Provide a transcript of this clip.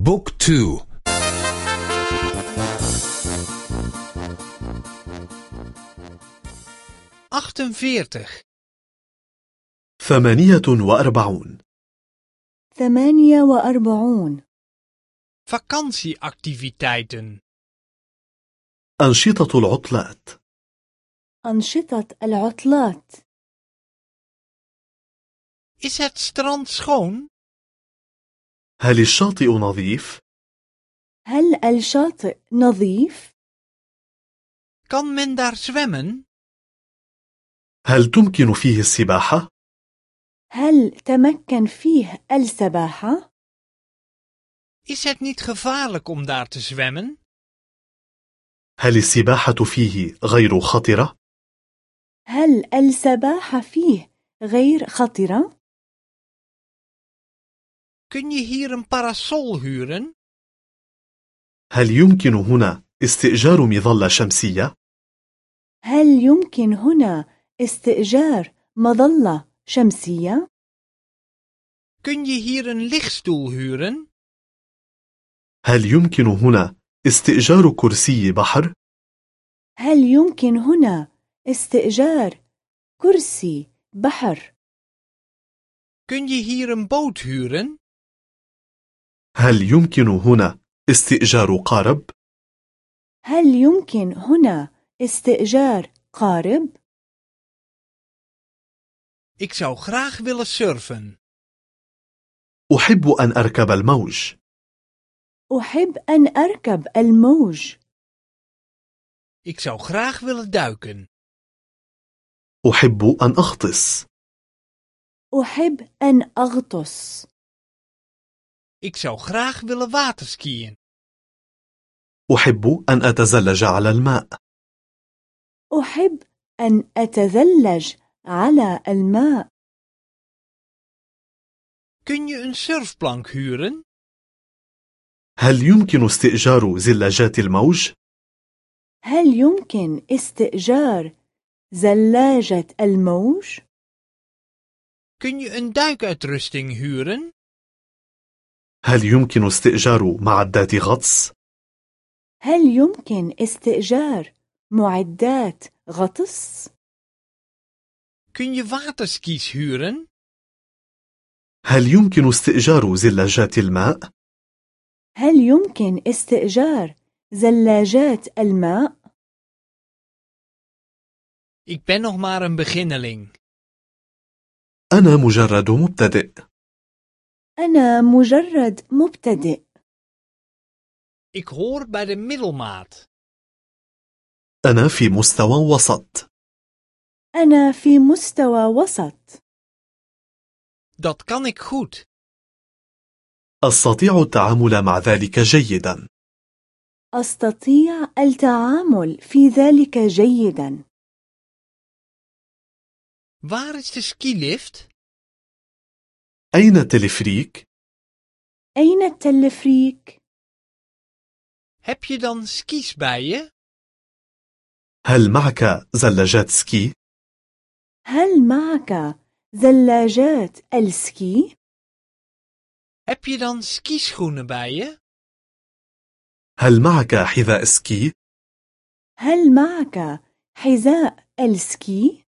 بوك تو achtenveertig ثمانية وأربعون ثمانية وأربعون vakantieactiviteiten أنشطة العطلات أنشطة العطلات Is het strand schoon? هل الشاطئ نظيف؟ هل الشاطئ نظيف؟ Kan men daar zwemmen? هل تمكن فيه السباحة؟ هل تمكن فيه السباحة؟ Is het niet gevaarlijk om daar te zwemmen? هل السباحة فيه غير خطرة؟ هل السباحة فيه غير خطرة؟ Kun je hier een parasol huren? هل يمكن هنا استئجار مظلة شمسية؟ هل يمكن هنا استئجار مظلة شمسية؟ Kun je hier een lichtstoel huren? هل يمكن هنا استئجار كرسي بحر؟ هل يمكن هنا استئجار كرسي بحر؟ Kun je hier een boot huren? هل يمكن هنا استئجار قارب؟ هل يمكن هنا استئجار قارب؟ Ik zou graag willen surfen. أحب أن أركب الموج. أحب أن أركب الموج. Ik zou graag willen duiken. أحب أن أغطس. أحب أن أغطس. Ik zou graag willen waterskiën. أحب أن أتزلج على الماء. أحب أن أتزلج على الماء. Kun je een surfplank huren? هل يمكن استئجار زلاجات الموج؟ هل يمكن استئجار زلاجة الموج؟ Kun je een duikuitrusting huren? هل يمكن استئجار معدات غطس؟ هل يمكن استئجار معدات غطس؟ Kun je waterskis huren? هل يمكن استئجار زلاجات الماء؟ هل يمكن استئجار زلاجات الماء؟ Ik ben nog maar een beginneling. أنا مجرد مبتدئ. أنا مجرد مبتدئ. Ik hoor bij de middelmaat. أنا في مستوى وسط. أنا في مستوى وسط. Dat kan ik goed. أستطيع التعامل مع ذلك جيدا. أستطيع التعامل في ذلك جيدا. Waar is de skilift? أين التلفريك؟ أين التلفريك؟ Heb je dan skis bij je? هل معك زلاجات سكي؟ هل معك زلاجات السكي؟ Heb je dan skischoenen bij je? هل معك حذاء سكي؟ هل معك حذاء السكي؟